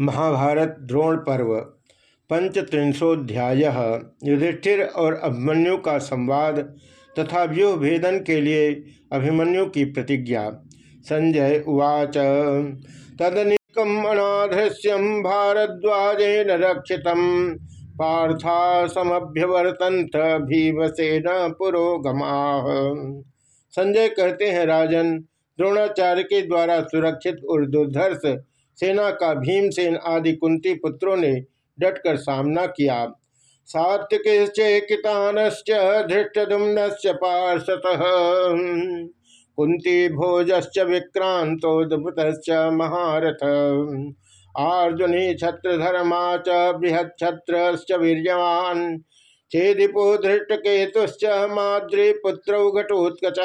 महाभारत द्रोण पर्व, पंचत्रिंशोध्याय, युधिष्ठिर और अभिमन्यु का संवाद तथा व्यूह भेदन के लिए अभिमन्यु की प्रतिज्ञा। संजय उवाच। तदनिकम अनाधृश्यम भारद्वाजेन रक्षित पार्था समभ्यवर्तंत भीमसेन पुरोगमा। संजय कहते हैं, राजन, द्रोणाचार्य के द्वारा सुरक्षित उर्दुधर्ष सेना का भीमसेन आदि कुंती पुत्रों ने डटकर सामना किया। सात्विकेश्चेकितानश्च धृष्टुम्न पार्षत। कुंती भोजश्च, विक्रांतो महारथ। आर्जुनी छत्रधर्मा च बृहच्छत्र वीर्यवान्। चेदिपो धृष्टकेतुश्च, माद्रीपुत्रौ घटोत्कच।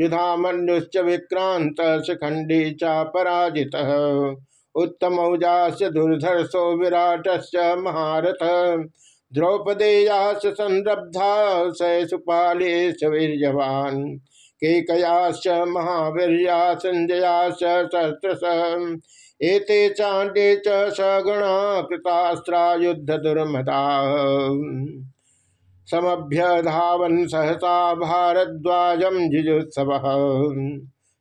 युधामन्युश्च विक्रांत शिखंडी च पराजित। उत्तम औजास दुर्धर्षो विराटश्च महारथ। द्रौपदेयास संरब्धा सैसुपालेश वीर्यवान्। केकयाश्च महावीर्या, संजयाश्च सहस्रश एते चाण्डे च सगुणा कृतास्त्रा युद्ध दुर्मदा समभ्यधावन सहसा भारद्वाजम जिजुत्सव।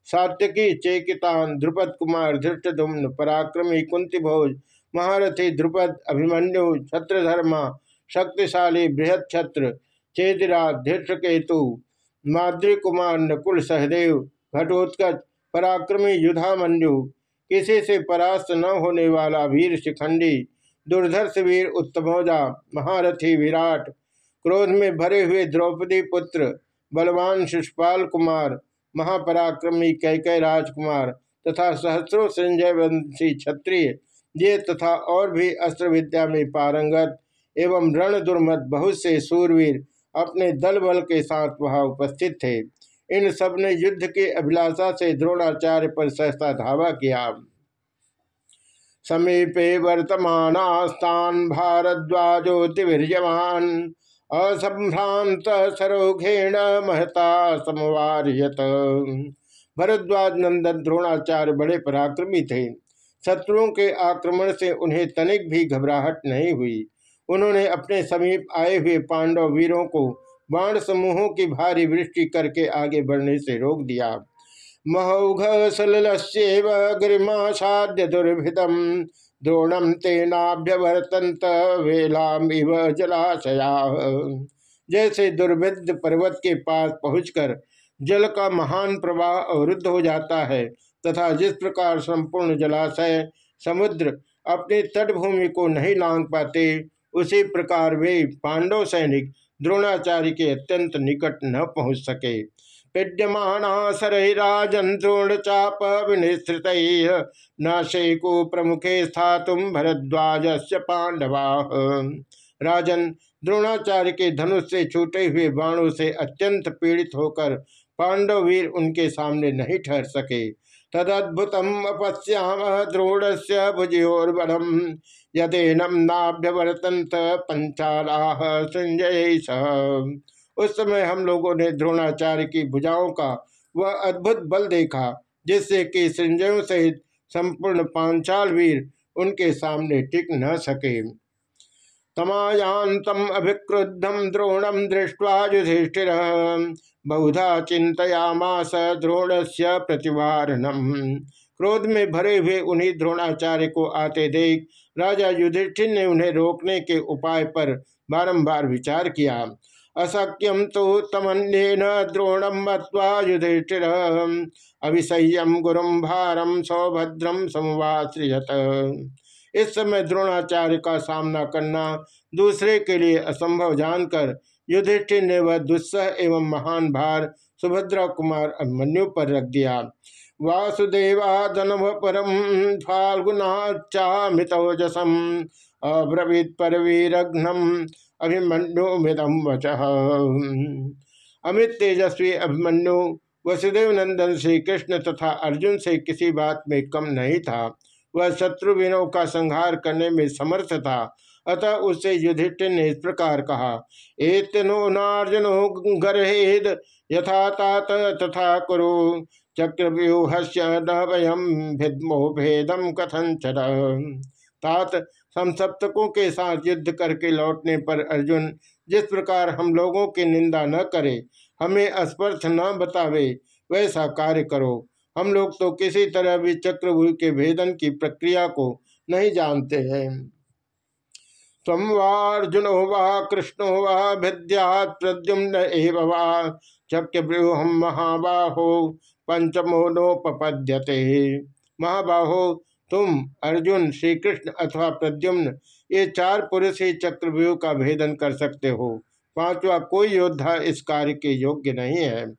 सात्यकी चेकितान ध्रुपद कुमार धृष्टुम्न पराक्रमी कुंती भोज महारथी ध्रुपद अभिमन्यु, छत्रधर्मा, शक्तिशाली बृहद छत्र चेदिरा धृष्टकेतु माद्री कुमार नकुल सहदेव, घटोत्कच, पराक्रमी युधामन्यु। किसी से परास्त न होने वाला वीर शिखंडी, दुर्धर्ष वीर उत्तमोजा, महारथी विराट क्रोध में भरे हुए द्रौपदी पुत्र, बलवान शिषपाल कुमार, महापराक्रमी कैकय राजकुमार तथा सहस्रो संजय वंशी क्षत्रिय, ये तथा और भी अस्त्र विद्या में पारंगत एवं रण दुर्मत बहुत से सूरवीर अपने दल बल के साथ वहाँ उपस्थित थे। इन सबने युद्ध के अभिलाषा से द्रोणाचार्य पर सहसा धावा किया। समीपे वर्तमान वर्तमानास्तान भारद्वाजोतिवीर्यमान असंभ्रांत सरोघेण महता समवार्यत। भरद्वाज नंदन द्रोणाचार्य बड़े पराक्रमी थे। शत्रुओं के आक्रमण से उन्हें तनिक भी घबराहट नहीं हुई। उन्होंने अपने समीप आए हुए पांडव वीरों को बाण समूहों की भारी वृष्टि करके आगे बढ़ने से रोक दिया। महौघ सलस्व गरिमा साध्य दुर्भिदम द्रोणम तेनाभ्यवर्तंत वेलाम इव जलाशया। जैसे दुर्भिद पर्वत के पास पहुंचकर जल का महान प्रवाह अवरुद्ध हो जाता है तथा जिस प्रकार संपूर्ण जलाशय, समुद्र अपनी तटभूमि को नहीं लांग पाते, उसी प्रकार वे पांडव सैनिक द्रोणाचार्य के अत्यंत निकट न पहुँच सके। द्रोण चाप विनिश्रित न शेको प्रमुखे स्थातुम भरद्वाज से पांडवा राजन द्रोणाचार्य के धनुष से छूटे हुए बाणों से अत्यंत पीड़ित होकर पांडव वीर उनके सामने नहीं ठहर सके। तदद्भुतम अपश्याम द्रोण से भुजोर्बलम यदेनम नाभ्यवर्तंत पंचाला संजय उस समय हम लोगों ने द्रोणाचार्य की भुजाओं का वह अद्भुत बल देखा, जिससे कि संजयों सहित संपूर्ण पांचाल वीर उनके सामने टिक न सके। तमायांतम अभिक्रुद्धम द्रोणम दृष्टवा युधिष्ठिर, बहुधा चिंतयामास द्रोण से प्रतिवारणम। क्रोध में भरे हुए उन्हीं द्रोणाचार्य को आते देख राजा युधिष्ठिर ने उन्हें रोकने के उपाय पर बारंबार विचार किया। अशक्यम तो तमन्येन द्रोणम मत्वा युधिष्ठिर अभिसह्यम गुरुम भारम सौभद्रम समवाश्रियत इस समय द्रोणाचार्य का सामना करना दूसरे के लिए असंभव जानकर युधिष्ठिर ने वह दुस्सह एवं महान भार सुभद्रा कुमार अभिमन्यु पर रख दिया। वासुदेवा वासुदेवादनव परम फाल्गुनाचामितोजसम अब्रवीत परवीरघ्नम अभिमन्युमिदम वच। अमित तेजस्वी अभिमन्यु, वसुदेव नंदन श्री कृष्ण तथा अर्जुन से किसी बात में कम नहीं था। वह शत्रुविनों का संहार करने में समर्थ था, अतः उससे युधिष्ठिर ने इस प्रकार कहा, एतनो नार्जुनो गर्हेद यथा तात तथा कुरु। चक्रव्यूह न वयम भिद्मो भेदम कथन तात हम सप्तकों के साथ युद्ध करके लौटने पर अर्जुन, जिस प्रकार हम लोगों की निंदा न करे, हमें अस्पर्थ न बतावे, वैसा कार्य करो। हम लोग तो किसी तरह भी चक्रव्यूह के भेदन की प्रक्रिया को नहीं जानते हैं। तम वार्जुनो वा कृष्णो वा भिद्या प्रद्युम्न एव वा हम महाबाहो पंचमो नोपद्यते महाबाहो तुम, अर्जुन श्री कृष्ण अथवा प्रद्युम्न, ये चार पुरुष ही चक्रव्यूह का भेदन कर सकते हो। पांचवा, कोई योद्धा इस कार्य के योग्य नहीं है।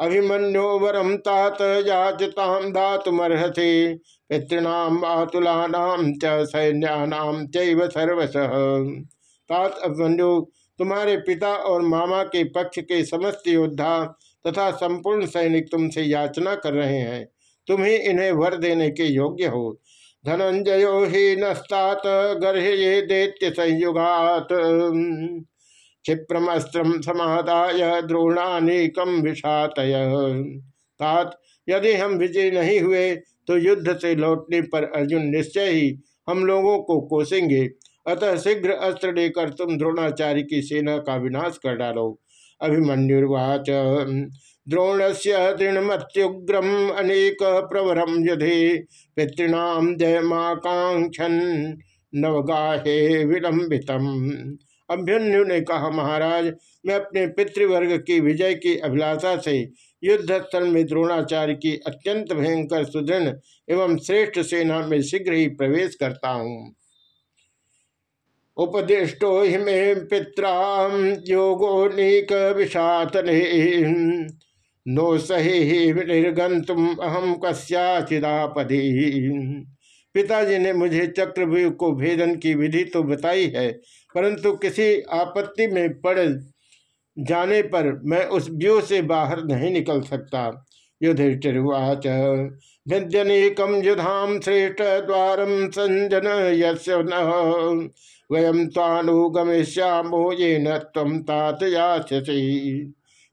अभिमन्यो वरम तात याचताम दातुमर्हसे पितृणाम आतुलानाम च सैन्यानाम चैव तात, अभिमन्यु, तुम्हारे पिता और मामा के पक्ष के समस्त योद्धा तथा संपूर्ण सैनिक तुमसे याचना कर रहे हैं। तुम ही इन्हें वर देने के योग्य हो। धनंजयो ही नस्तात गर्हे दैत्य संयुगात। क्षिप्रमस्त्रम समादाय द्रोणानेकम विषातय। तात, यदि हम विजय नहीं हुए तो युद्ध से लौटने पर अर्जुन निश्चय ही हम लोगों को कोसेंगे। अतः शीघ्र अस्त्र लेकर तुम द्रोणाचार्य की सेना का विनाश कर डालो। अभिमन्युर्वाच। द्रोण से दृढ़मत्युग्रम अनेक प्रवरम युधे पितृणाम जयमाकांक्षन नवगाहे विलंबितम अभ्यन्यु ने कहा महाराज, मैं अपने पितृवर्ग की विजय की अभिलाषा से युद्ध स्थल में द्रोणाचार्य की अत्यंत भयंकर सुदृढ़ एवं श्रेष्ठ सेना में शीघ्र ही प्रवेश करता हूँ। उपदिष्टो हिमे पिता योगो नीक विषातने। नो सही निर्गंतुम अहम कस्याचिदापदी। पिताजी ने मुझे चक्रव्यूह को भेदन की विधि तो बताई है, परंतु किसी आपत्ति में पड़ जाने पर मैं उस व्यूह से बाहर नहीं निकल सकता। युधिष्ठिर्वाच। भिद्यनेकम युधाम श्रेष्ठ द्वार संजन यस्य न। वयम तानुगमिष्यामो ये न तम तात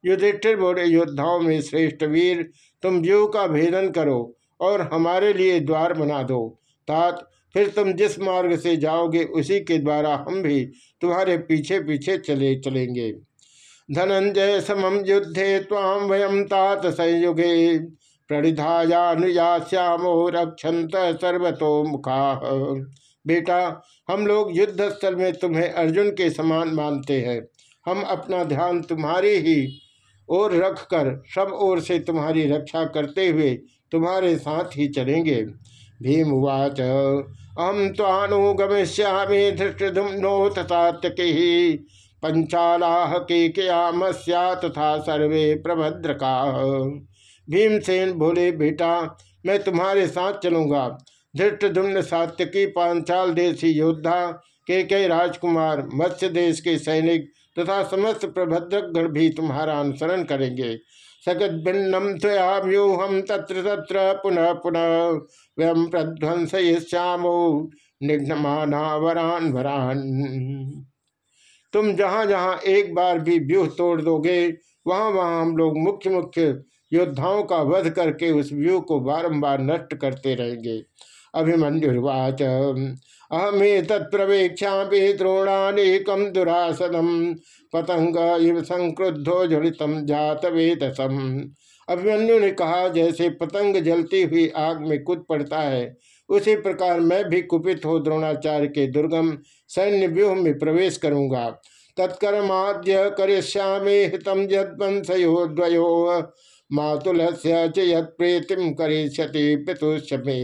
युधिष्ठिर बोले योद्धाओं में श्रेष्ठ वीर, तुम जीव का भेदन करो और हमारे लिए द्वार बना दो। तात, फिर तुम जिस मार्ग से जाओगे, उसी के द्वारा हम भी तुम्हारे पीछे पीछे चले चलेंगे। धनंजय समम युद्धे ताम वयम तात संयुगे। प्रणिधायानुयास्यामो रक्षंत सर्वतो मुखा बेटा, हम लोग युद्ध स्थल में तुम्हें अर्जुन के समान मानते हैं। हम अपना ध्यान तुम्हारी ही और रखकर, सब ओर से तुम्हारी रक्षा करते हुए तुम्हारे साथ ही चलेंगे। भीम उवाच अहम तानुगमिष्यामी धृष्टुम्नोत सात्यकी पंचालाह के क्या तथा सर्वे प्रभद्रका। भीमसेन बोले, बेटा, मैं तुम्हारे साथ चलूँगा। धृष्टुम्न सात्यकी पांचाल देशी योद्धा, के कई राजकुमार, मत्स्य देश के सैनिक तथा समस्त प्रभद्रगण भी तुम्हारा अनुसरण करेंगे। सकत भिन्नम व्यूहम तत्र तत्र पुनः पुनः व्यम प्रध्वंस श्यामो निघ्नमानावरान वरान तुम जहाँ जहाँ एक बार भी व्यूह तोड़ दोगे, वहाँ वहाँ हम लोग मुख्य मुख्य योद्धाओं का वध करके उस व्यूह को बारंबार नष्ट करते रहेंगे। अभिमन्युर्वाच, अहमे तत्प्रवेक्षा भी द्रोणानेकम दुरासनम, पतंग इव संक्रुद्धो जड़ितम जात अभिमन्यु ने कहा, जैसे पतंग जलती हुई आग में कूद पड़ता है उसी प्रकार मैं भी कुपित हो द्रोणाचार्य के दुर्गम सैन्य व्यूह में प्रवेश करूँगा। तत्कर्माद्य करिष्यामे हितम यदवंशयो द्वयो मातुल प्रीतिम करिष्यति पितुष्यमे।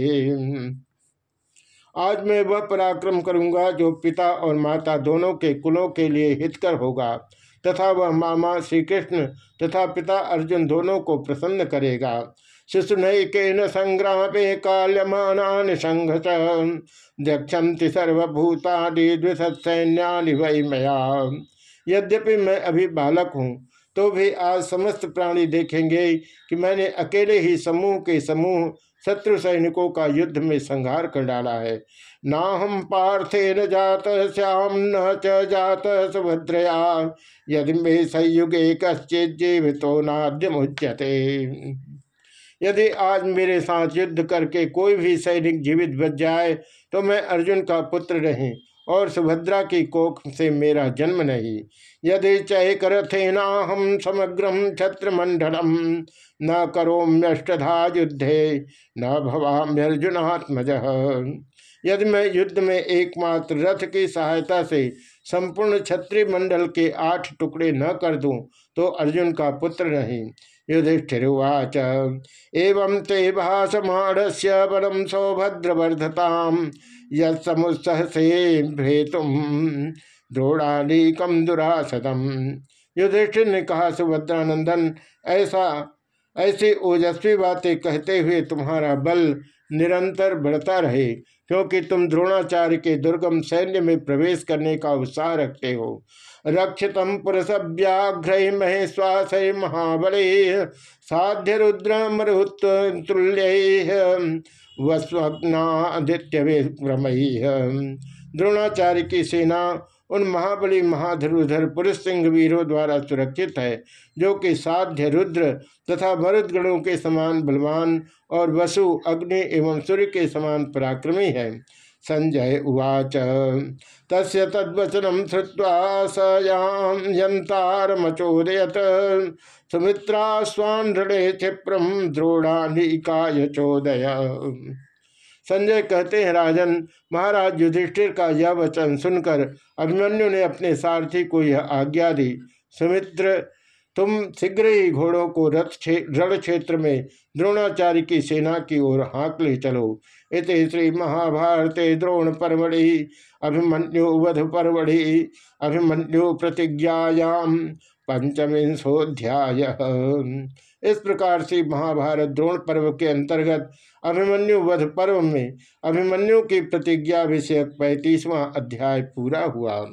आज मैं वह पराक्रम करूँगा जो पिता और माता दोनों के कुलों के लिए हितकर होगा, तथा वह मामा श्री कृष्ण तथा पिता अर्जुन दोनों को प्रसन्न करेगा। शिशुनैकेन संग्रामे काल्यमान संघस दक्षति सर्वभूतानि वै मया। यद्यपि मैं अभी बालक हूँ तो भी आज समस्त प्राणी देखेंगे कि मैंने अकेले ही समूह के समूह शत्रु सैनिकों का युद्ध में संहार कर डाला है। ना हम पार्थे न जात, श्याम न च जात, सुभद्रया। यदि मे संयुगे कश्चित जीवितो नाद्य मुच्यते यदि आज मेरे साथ युद्ध करके कोई भी सैनिक जीवित बच जाए तो मैं अर्जुन का पुत्र नहीं और सुभद्रा की कोख से मेरा जन्म नहीं। यदि चैकरथेना हम समग्रम छत्रमंडलम, न करोम्यष्टधा युद्धे, न भवाम्यर्जुनात्मज। यदि मैं युद्ध में एकमात्र रथ की सहायता से संपूर्ण क्षत्रिय मंडल के आठ टुकड़े न कर दूँ तो अर्जुन का पुत्र नहीं। युधिष्ठिर्वाच। एवं ते भाषमाण से बलम सौभद्रवर्धता यमुत्सहसे भ्रेतुम द्रोणालीकम दुरासतम युधिष्ठिर ने कहा, सुभद्रानंदन, ऐसा, ऐसी ओजस्वी बातें कहते हुए तुम्हारा बल निरंतर बढ़ता रहे, क्योंकि तुम द्रोणाचार्य के दुर्गम सैन्य में प्रवेश करने का उत्साह रखते हो। रक्षितम पुरुष व्याघ्र महेश्वास महाबले साध्य रुद्र मरुत तुल्य वस्वग्नादित्य द्रोणाचार्य की सेना उन महाबली महाधरुधर पुरुष सिंह वीरों द्वारा सुरक्षित है, जो कि साध्य रुद्र तथा भरत गणों के समान बलवान और वसु, अग्नि एवं सूर्य के समान पराक्रमी है। संजय उवाच। तस् तद्वचनम श्रुवा सयांतारमचोदयत सुमित्रा स्वान क्षिप्रम द्रोणानिकाय चोदय। संजय कहते हैं, राजन, महाराज युधिष्ठिर का यह वचन सुनकर अभिमन्यु ने अपने सारथी को यह आज्ञा दी, सुमित्र तुम शीघ्र ही घोड़ों को रथ रण क्षेत्र में द्रोणाचार्य की सेना की ओर हाँक ले चलो। इत श्री महाभारते द्रोण परवड़ी अभिमन्यु वध परवड़ी अभिमन्यु प्रतिज्ञायाम पंचविंशोध्याय इस प्रकार से महाभारत द्रोण पर्व के अंतर्गत अभिमन्यु वध पर्व में अभिमन्यु की प्रतिज्ञा विषयक पैंतीसवां अध्याय पूरा हुआ।